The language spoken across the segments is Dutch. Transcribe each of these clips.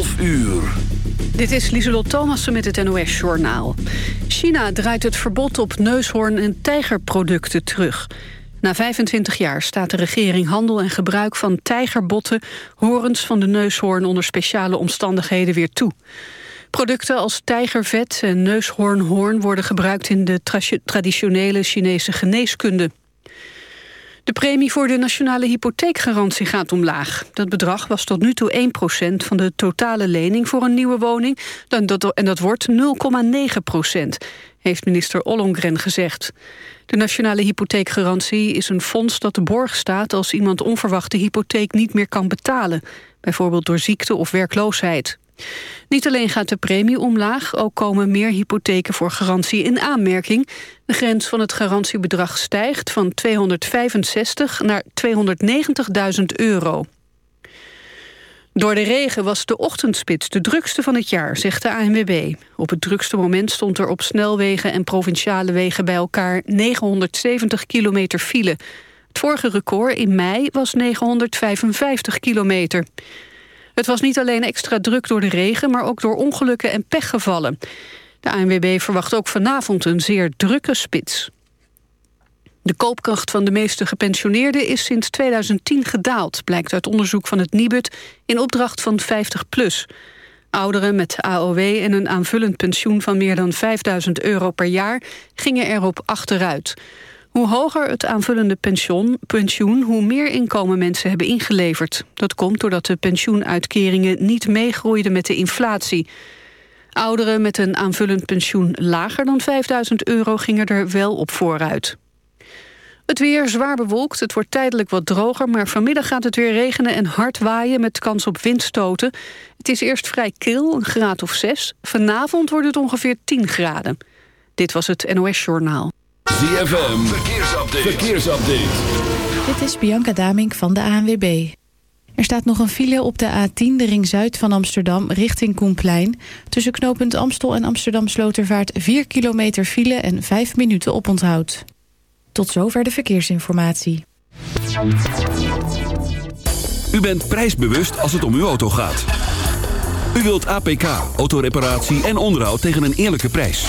12 uur. Dit is Lieselot Thomassen met het NOS-journaal. China draait het verbod op neushoorn- en tijgerproducten terug. Na 25 jaar staat de regering handel en gebruik van tijgerbotten... horens van de neushoorn onder speciale omstandigheden weer toe. Producten als tijgervet en neushoornhoorn worden gebruikt... in de traditionele Chinese geneeskunde. De premie voor de nationale hypotheekgarantie gaat omlaag. Dat bedrag was tot nu toe 1% van de totale lening voor een nieuwe woning. En dat, wordt 0,9% heeft minister Ollongren gezegd. De nationale hypotheekgarantie is een fonds dat de borg staat... als iemand onverwachte hypotheek niet meer kan betalen. Bijvoorbeeld door ziekte of werkloosheid. Niet alleen gaat de premie omlaag, ook komen meer hypotheken voor garantie in aanmerking. De grens van het garantiebedrag stijgt van 265 naar 290.000 euro. Door de regen was de ochtendspits de drukste van het jaar, zegt de ANWB. Op het drukste moment stond er op snelwegen en provinciale wegen bij elkaar 970 kilometer file. Het vorige record in mei was 955 kilometer. Het was niet alleen extra druk door de regen, maar ook door ongelukken en pechgevallen. De ANWB verwacht ook vanavond een zeer drukke spits. De koopkracht van de meeste gepensioneerden is sinds 2010 gedaald... blijkt uit onderzoek van het Nibud in opdracht van 50PLUS. Ouderen met AOW en een aanvullend pensioen van meer dan 5000 euro per jaar... gingen erop achteruit. Hoe hoger het aanvullende pensioen, pensioen, hoe meer inkomen mensen hebben ingeleverd. Dat komt doordat de pensioenuitkeringen niet meegroeiden met de inflatie. Ouderen met een aanvullend pensioen lager dan 5000 euro gingen er wel op vooruit. Het weer zwaar bewolkt, het wordt tijdelijk wat droger... maar vanmiddag gaat het weer regenen en hard waaien met kans op windstoten. Het is eerst vrij kil, een graad of 6. Vanavond wordt het ongeveer 10 graden. Dit was het NOS Journaal. ZFM, verkeersupdate. verkeersupdate. Dit is Bianca Damink van de ANWB. Er staat nog een file op de A10, de ring zuid van Amsterdam, richting Koenplein. Tussen knooppunt Amstel en Amsterdam Slotervaart 4 kilometer file en 5 minuten oponthoud. Tot zover de verkeersinformatie. U bent prijsbewust als het om uw auto gaat. U wilt APK, autoreparatie en onderhoud tegen een eerlijke prijs.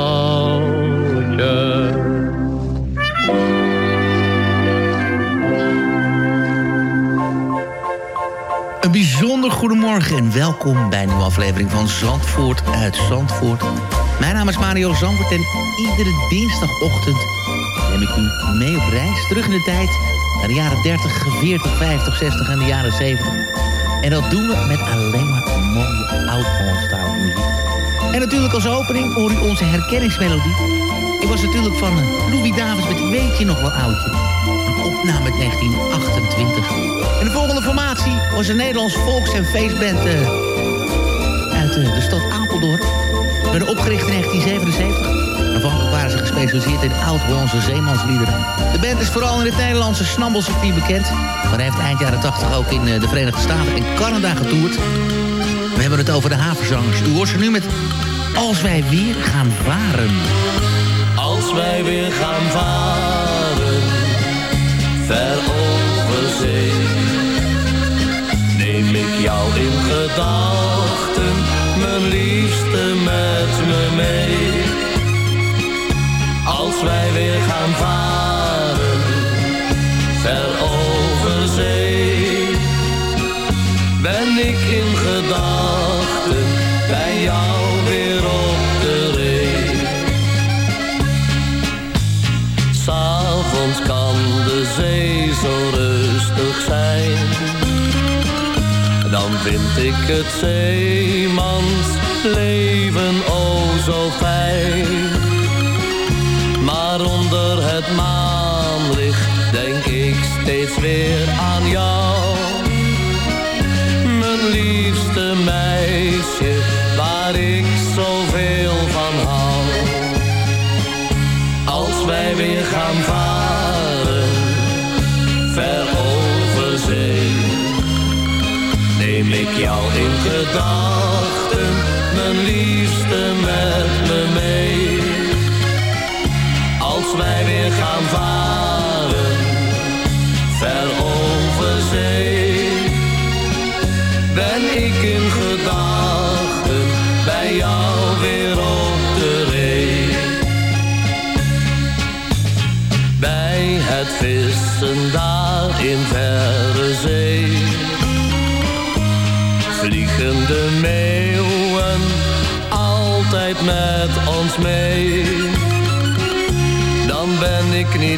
Bijzonder goedemorgen en welkom bij een nieuwe aflevering van Zandvoort uit Zandvoort. Mijn naam is Mario Zandvoort en iedere dinsdagochtend neem ik u mee op reis terug in de tijd naar de jaren 30, 40, 50, 60 en de jaren 70. En dat doen we met alleen maar mooie oud-Hollandstalige muziek. En natuurlijk als opening hoor u onze herkenningsmelodie. Ik was natuurlijk van eh, Louis Davis met Weet je nog wel oudje? Uit 1928. En de volgende formatie was een Nederlands volks- en feestband eh, uit eh, de stad Apeldoorn. Werden opgericht in 1977. Aanvankelijk waren ze gespecialiseerd in oud-Hollandse zeemansliederen. De band is vooral in het Nederlandse snabbelcircuit bekend. Maar heeft eind jaren 80 ook in eh, de Verenigde Staten en Canada getoerd. We hebben het over de haverzangers. U hoort ze nu met Als wij weer gaan varen. Als wij weer gaan varen, ver over zee, neem ik jou in gedachten, mijn liefste met me mee. Als wij weer gaan varen, vind ik het zeemans leven in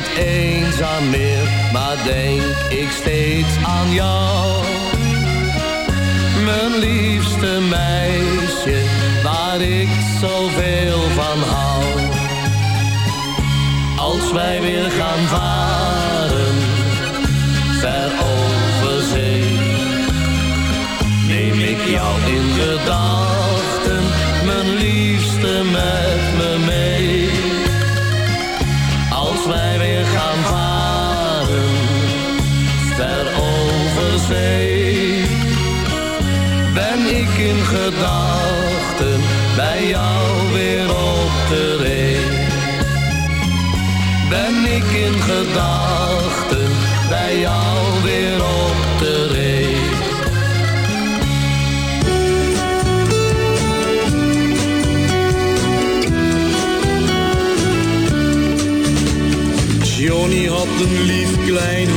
niet eens aan meer, maar denk ik steeds aan jou. Mijn liefste meisje, waar ik zoveel van hou. Als wij weer gaan varen, ver over zee, neem ik jou in gedachten, mijn liefste met me mee. gedachten bij jou weer op de reen. Ben ik in gedachten bij jou weer op de reen. Johnny had een lief klein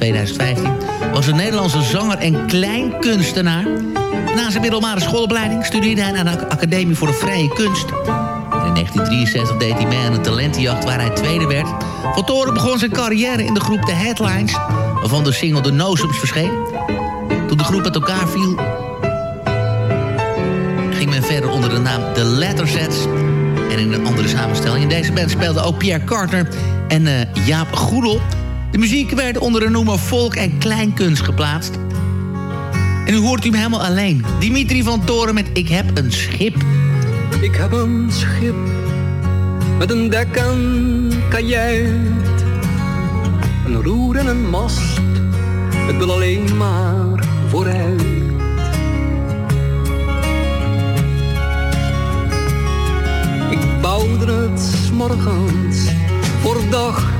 2015 was een Nederlandse zanger en kleinkunstenaar. Na zijn middelbare schoolopleiding studeerde hij aan de Academie voor de Vrije Kunst. In 1963 deed hij mee aan een talentenjacht waar hij tweede werd. Van Toren begon zijn carrière in de groep The Headlines... waarvan de single The Nozems verscheen. Toen de groep met elkaar viel... ging men verder onder de naam The Lettersets... en in een andere samenstelling. In deze band speelden ook Pierre Carter en eh, Jaap Goedel... De muziek werd onder de noemer volk en kleinkunst geplaatst. En nu hoort u hem helemaal alleen. Dimitri van Toren met Ik heb een schip. Ik heb een schip met een dek en kajuit. Een roer en een mast, het wil alleen maar vooruit. Ik bouwde het morgens voor dag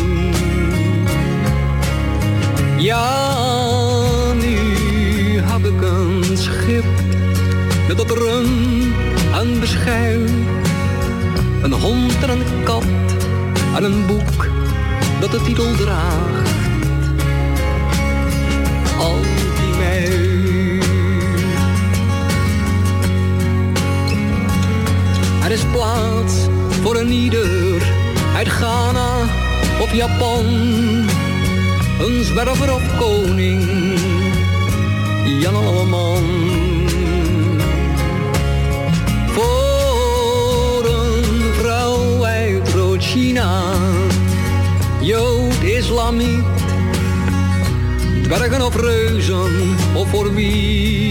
Ja, nu heb ik een schip met dat rum en beschuit. Een hond en een kat en een boek dat de titel draagt. Al die mij. Er is plaats voor een ieder uit Ghana of Japan een zwerver of koning, Jan Alleman. Voor een vrouw uit Rood-China, Jood, Islamiet, dwergen of reuzen, of voor wie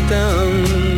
Wit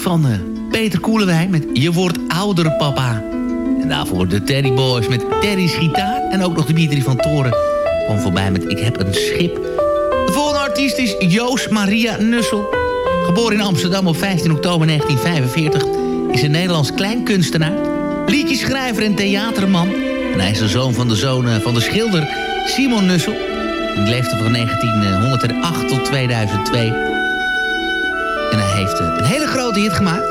van eh, Peter Koelewijn met Je wordt ouder papa. En daarvoor de Teddy Boys met Terry's gitaar. En ook nog Dimitri van Toren kwam voorbij met Ik heb een schip. De volgende artiest is Joost Maria Nussel. Geboren in Amsterdam op 15 oktober 1945... is een Nederlands kleinkunstenaar, liedjeschrijver en theaterman. En hij is de zoon van de zoon eh, van de schilder Simon Nussel. Die leefde van 1908 tot 2002. Heeft eh, een hele grote hit gemaakt.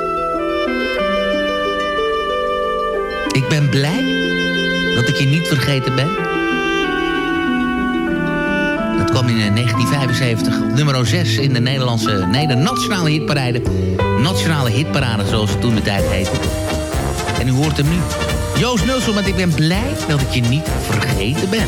Ik ben blij dat ik je niet vergeten ben. Dat kwam in eh, 1975 op nummer 6 in de Nederlandse, nee, de nationale hitparade. Nationale hitparade, zoals het toen de tijd heette. En u hoort hem nu. Joost Nulsel met Ik ben blij dat ik je niet vergeten ben.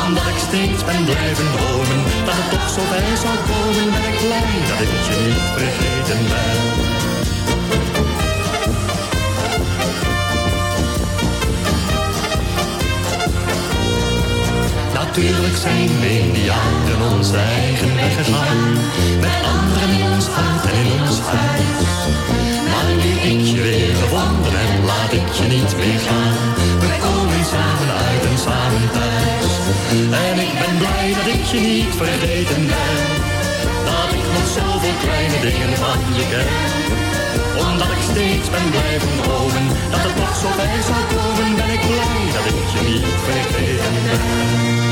Omdat ik steeds ben blijven dromen. Dat het toch zo bij zou komen. Ben ik blij dat ik je niet vergeten ben. Natuurlijk zijn we in die jaren onze eigen weg gegaan. Met anderen in ons hart en in ons huis. Maar nu ik je weer gevonden heb, laat ik je niet meer gaan. Omdat ik steeds ben blijven dromen, dat het toch zo bij zou komen, ben ik blij dat ik je niet vergeten ben.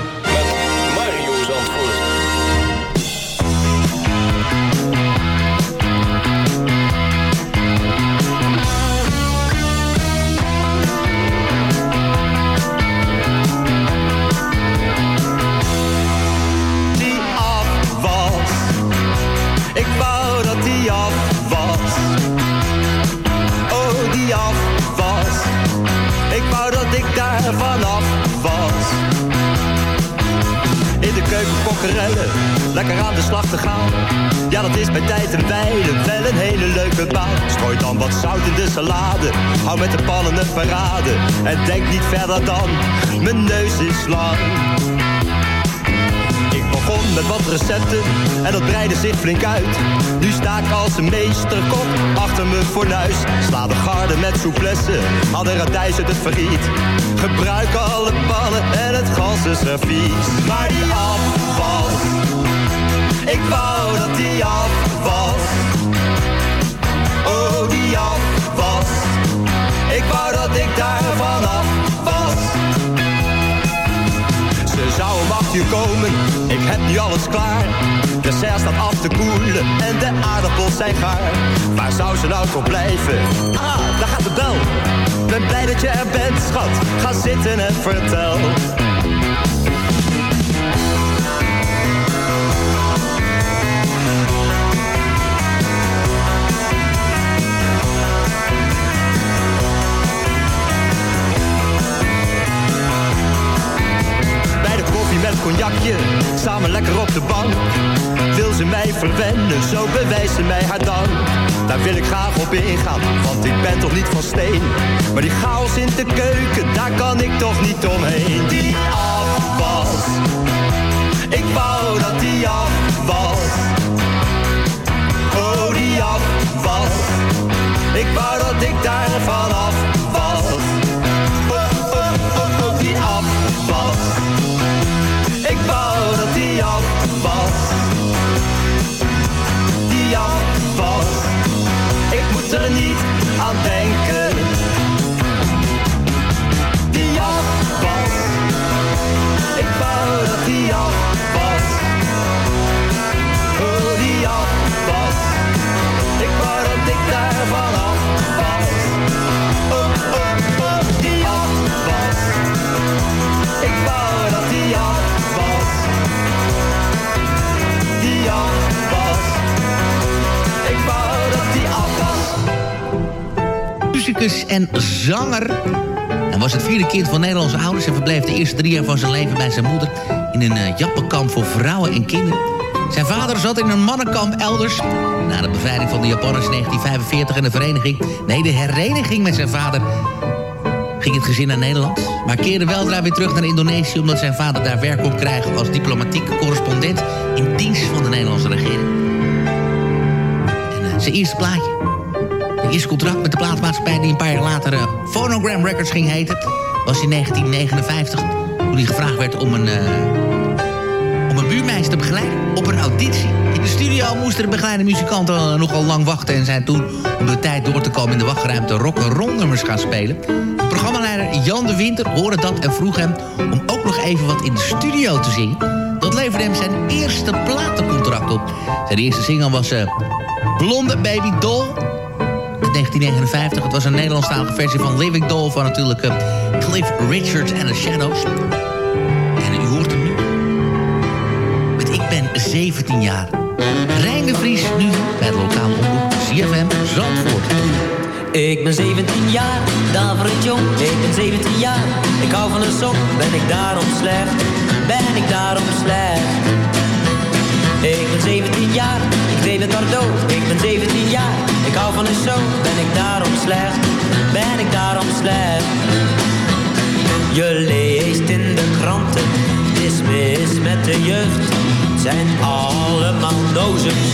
daar vanaf. In de keuken kokkerellen, lekker aan de slag te gaan. Ja, dat is bij tijd en wijle wel een hele leuke baan. Strooi dan wat zout in de salade, hou met de pannen een parade. En denk niet verder dan, mijn neus is lang. Met wat recepten en dat breidde zich flink uit. Nu sta ik als een meesterkok achter mijn fornuis. Sla de garde met souplesse, haal de radijs uit het verriet. Gebruik alle pannen en het gas is servies. Maar die afwas, ik wou dat die af was. Oh, die afwas, ik wou dat ik daar vanaf was. Zou om acht komen, ik heb nu alles klaar. De serre staat af te koelen en de aardappels zijn gaar. Waar zou ze nou toch blijven? Ah, daar gaat de bel. Ben blij dat je er bent, schat. Ga zitten en vertel. Samen lekker op de bank. Wil ze mij verwennen, zo bewijst ze mij haar dank. Daar wil ik graag op ingaan, want ik ben toch niet van steen. Maar die chaos in de keuken, daar kan ik toch niet omheen. Die afwas, ik wou dat die af was. Oh, die afwas, ik wou dat ik daar vanaf was. Aan en zanger. Hij was het vierde kind van Nederlandse ouders... en verbleef de eerste drie jaar van zijn leven bij zijn moeder... in een uh, jappenkamp voor vrouwen en kinderen. Zijn vader zat in een mannenkamp elders. Na de bevrijding van de Japanners in 1945 en de vereniging... nee, de hereniging met zijn vader... ging het gezin naar Nederland. Maar keerde weldra weer terug naar Indonesië... omdat zijn vader daar werk kon krijgen als diplomatiek correspondent... in dienst van de Nederlandse regering. En uh, zijn eerste plaatje eerste contract met de plaatmaatschappij die een paar jaar later uh, Phonogram Records ging heten... was in 1959, toen hij gevraagd werd om een, uh, om een buurmeisje te begeleiden op een auditie. In de studio moesten de begeleide muzikanten uh, nogal lang wachten... en zijn toen, om de tijd door te komen in de wachtruimte, rock'n'roll nummers gaan spelen. De programmaleider Jan de Winter hoorde dat en vroeg hem om ook nog even wat in de studio te zingen. Dat leverde hem zijn eerste platencontract op. Zijn eerste single was Blonde Baby Doll... 1959. Het was een Nederlandstalige versie van Living Doll van natuurlijk uh, Cliff Richards en The Shadows. En u hoort hem nu. Met Ik ben 17 jaar. Rijn de Vries nu bij de lokale omroep ZFM Zandvoort. Ik ben 17 jaar, daverend jong, ik ben 17 jaar. Ik hou van een sok, ben ik daarom slecht? Ben ik daarom slecht? Ik ben 17 jaar, ik deed het Bordeaux. Ik ben 17 jaar, ik hou van een show. Ben ik daarom slecht? Ben ik daarom slecht? Je leest in de kranten, is mis met de jeugd. Zijn allemaal dozens,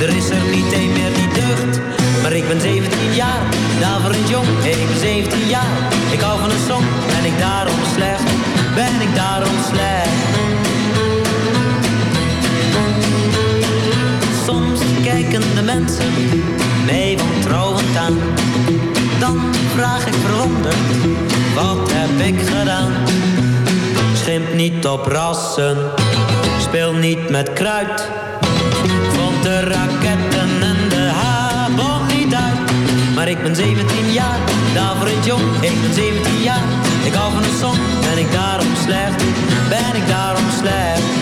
er is er niet één meer die deugt. Maar ik ben 17 jaar, daverend jong, ik ben 17 jaar. Ik hou van een song, ben ik daarom slecht? Ben ik daarom slecht? Kijken de mensen mij wantrouwend aan. Dan vraag ik verwonderd, wat heb ik gedaan? Schimp niet op rassen, speel niet met kruid. Vond de raketten en de habon niet uit. Maar ik ben 17 jaar, daverend jong, ik ben 17 jaar. Ik hou van een song, ben ik daarom slecht? Ben ik daarom slecht?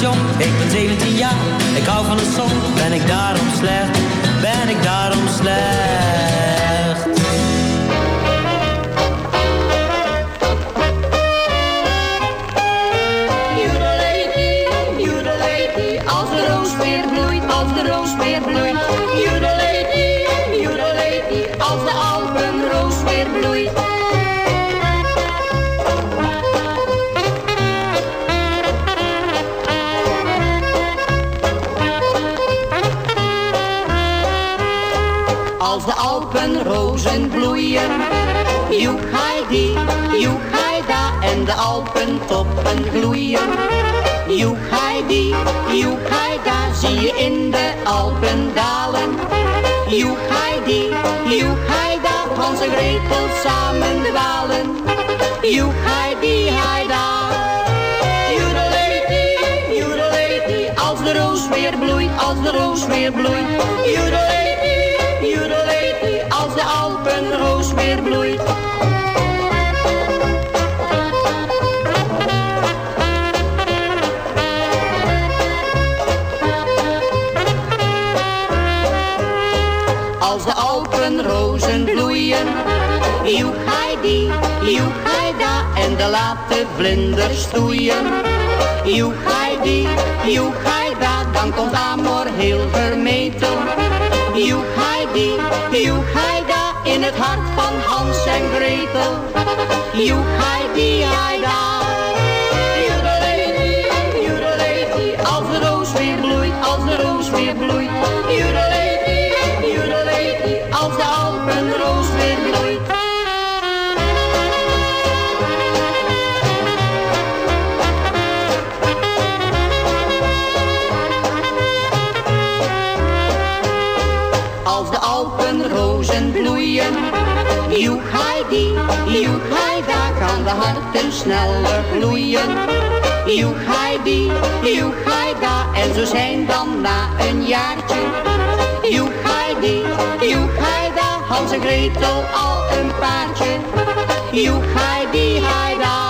Jong, ik ben 17 jaar. Ik hou van een song, ben ik daarom slecht? Ben ik daarom slecht? Als de alpenrozen bloeien, joek Heida en de alpentoppen gloeien. Joek Heidi, joek Heida, zie je in de Alpen dalen. Joek Heida, Hans en Gretel samen dwalen. Joedelady, joedelady, als de roos weer bloeit, als de roos weer bloeit. Joedelady, joedelady, als de Alpenroos weer bloeit. Als de Alpenrozen bloeien, joek Heidi, joek Heida en de late vlinders stoeien. Joek Heidi, joek Heida, dan komt Amor heel vermeten. Joek Heida, in het hart van Hans en Gretel. Joek Heidi, joek Heidi, joek Heida, kan de harten sneller gloeien. Joek Heidi, joek Heida, en zo zijn dan na een jaartje. Heidi, joek Heida, Hans en Gretel al een paardje. Heidi, Heida. Joedelady,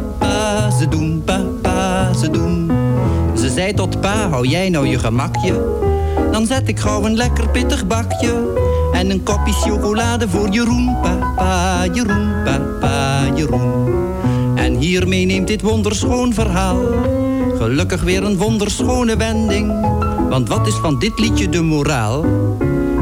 ze doen, papa, ze doen. Ze zei tot pa, hou jij nou je gemakje? Dan zet ik gauw een lekker pittig bakje. En een kopje chocolade voor Jeroen, papa, Jeroen, papa, Jeroen. En hiermee neemt dit wonderschoon verhaal. Gelukkig weer een wonderschone wending. Want wat is van dit liedje de moraal?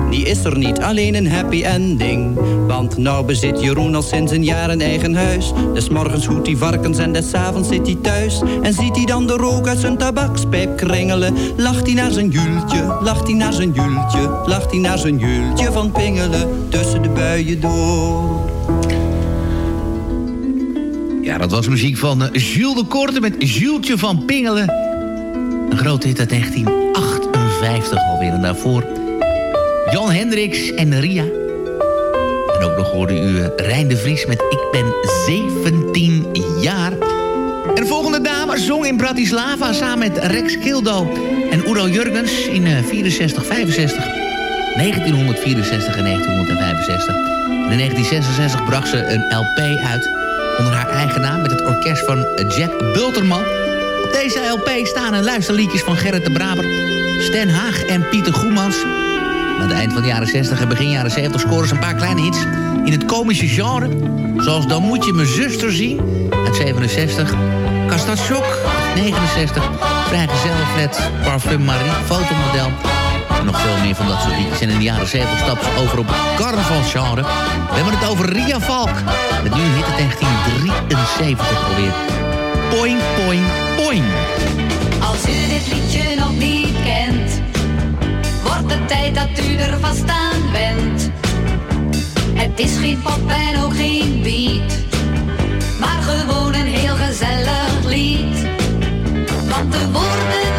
Die is er niet, alleen een happy ending. Want nou bezit Jeroen al sinds een jaar een eigen huis. Des morgens hoedt hij varkens en des avonds zit hij thuis. En ziet hij dan de rook uit zijn tabakspijp kringelen. Lacht hij naar zijn jultje, lacht hij naar zijn jultje. Lacht hij naar zijn jultje van pingelen. Tussen de buien door. Ja, dat was muziek van eh, Jules de Korte met Jultje van Pingelen. Een grote hit uit 1958 alweer. En daarvoor Jan Hendricks en Ria. En ook nog hoorde u eh, Rijn de Vries met Ik ben 17 jaar. En de volgende dame zong in Bratislava samen met Rex Kildo en Udo Jurgens in eh, 64, 65. 1964 en 1965. En in 1966 bracht ze een LP uit onder haar eigen naam... met het orkest van Jack Bulterman. Op deze LP staan een luisterliedjes van Gerrit de Braber... Sten Haag en Pieter Goemans. Aan het eind van de jaren 60 en begin jaren 70 scoren ze een paar kleine hits... in het komische genre. Zoals Dan moet je mijn zuster zien uit 67... Kastatsjok 69... Vrijgezellenflat, Parfum Marie, fotomodel... En nog veel meer van dat soort liedjes. En in de jaren 70 stapt over op het carnavalsgenre. We hebben het over Ria Valk. Met nu hit het 1973 alweer. Poing, poing, poing. Het tijd dat u er vast aan bent. Het is geen pop en ook geen beat, maar gewoon een heel gezellig lied. Want de woorden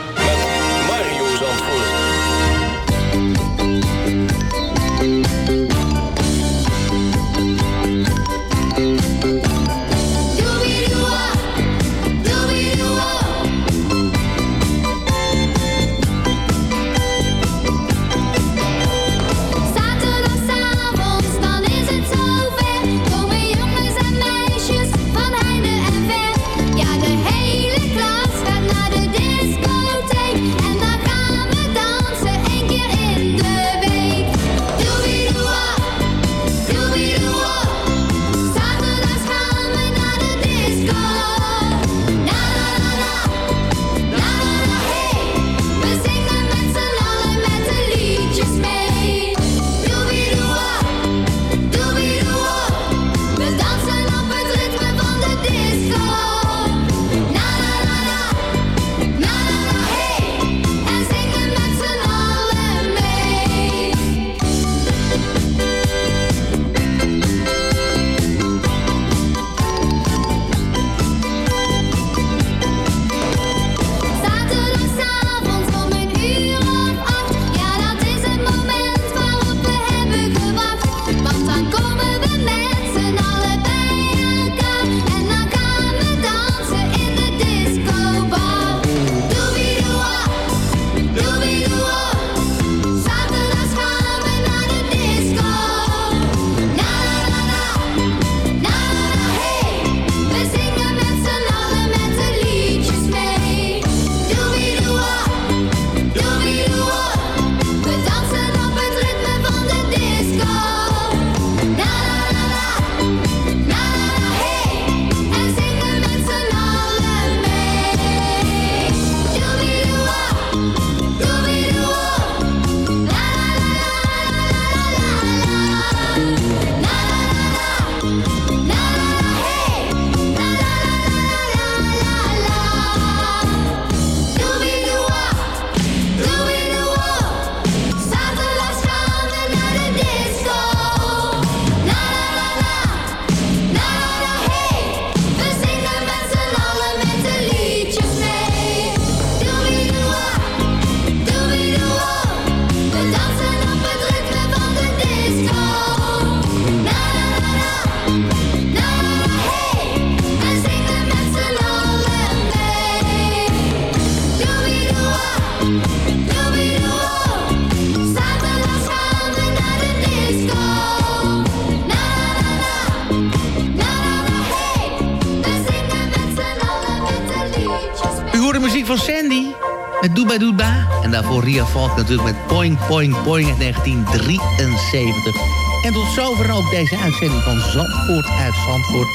voor Ria Valk natuurlijk met Poing Poing Poing 1973. En tot zover ook deze uitzending van Zandvoort uit Zandvoort.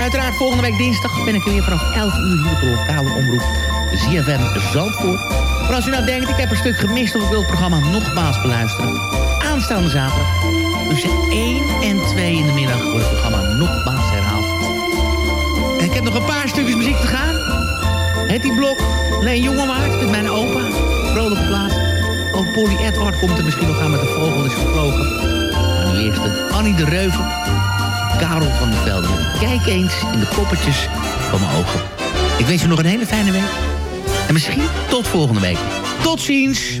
Uiteraard volgende week dinsdag ben ik weer vanaf 11 uur hier op de lokale omroep ZFM Zandvoort. Maar als u nou denkt, ik heb een stuk gemist of ik wil het programma nogmaals beluisteren. Aanstaande zaterdag tussen 1 en 2 in de middag wordt het programma nogmaals herhaald. En ik heb nog een paar stukjes muziek te gaan. Het die blok, Leen Jongemaart met mijn opa. Vrolijke plaat. Ook Polly Edward komt er misschien nog aan met de vogel is gevlogen. Maar nu Annie de Reuver. Karel van der Velde. Kijk eens in de poppetjes van mijn ogen. Ik wens je nog een hele fijne week. En misschien tot volgende week. Tot ziens.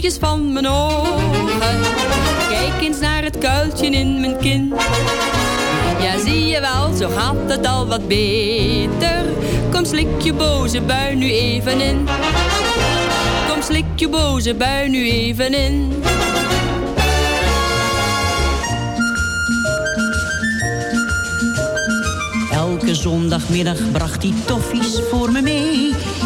Van mijn ogen. Kijk eens naar het kuiltje in mijn kin. Ja, zie je wel, zo gaat het al wat beter. Kom, slik je boze bui nu even in. Kom, slik je boze bui nu even in. Elke zondagmiddag bracht hij toffies voor me mee.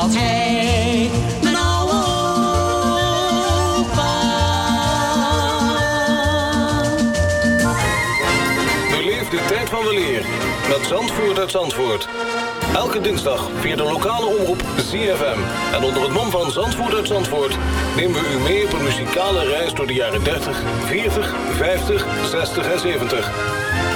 Als hij. De tijd van weleer met Zandvoort uit Zandvoort. Elke dinsdag via de lokale omroep ZFM. En onder het mom van Zandvoort uit Zandvoort... nemen we u mee op een muzikale reis door de jaren 30, 40, 50, 60 en 70.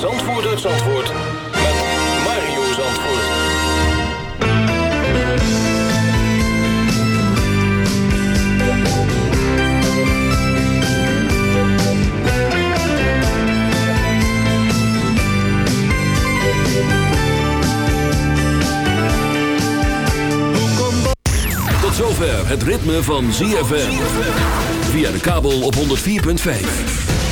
Zandvoort uit Zandvoort met Mario Zandvoort. Tot zover het ritme van ZFM. Via de kabel op 104.5.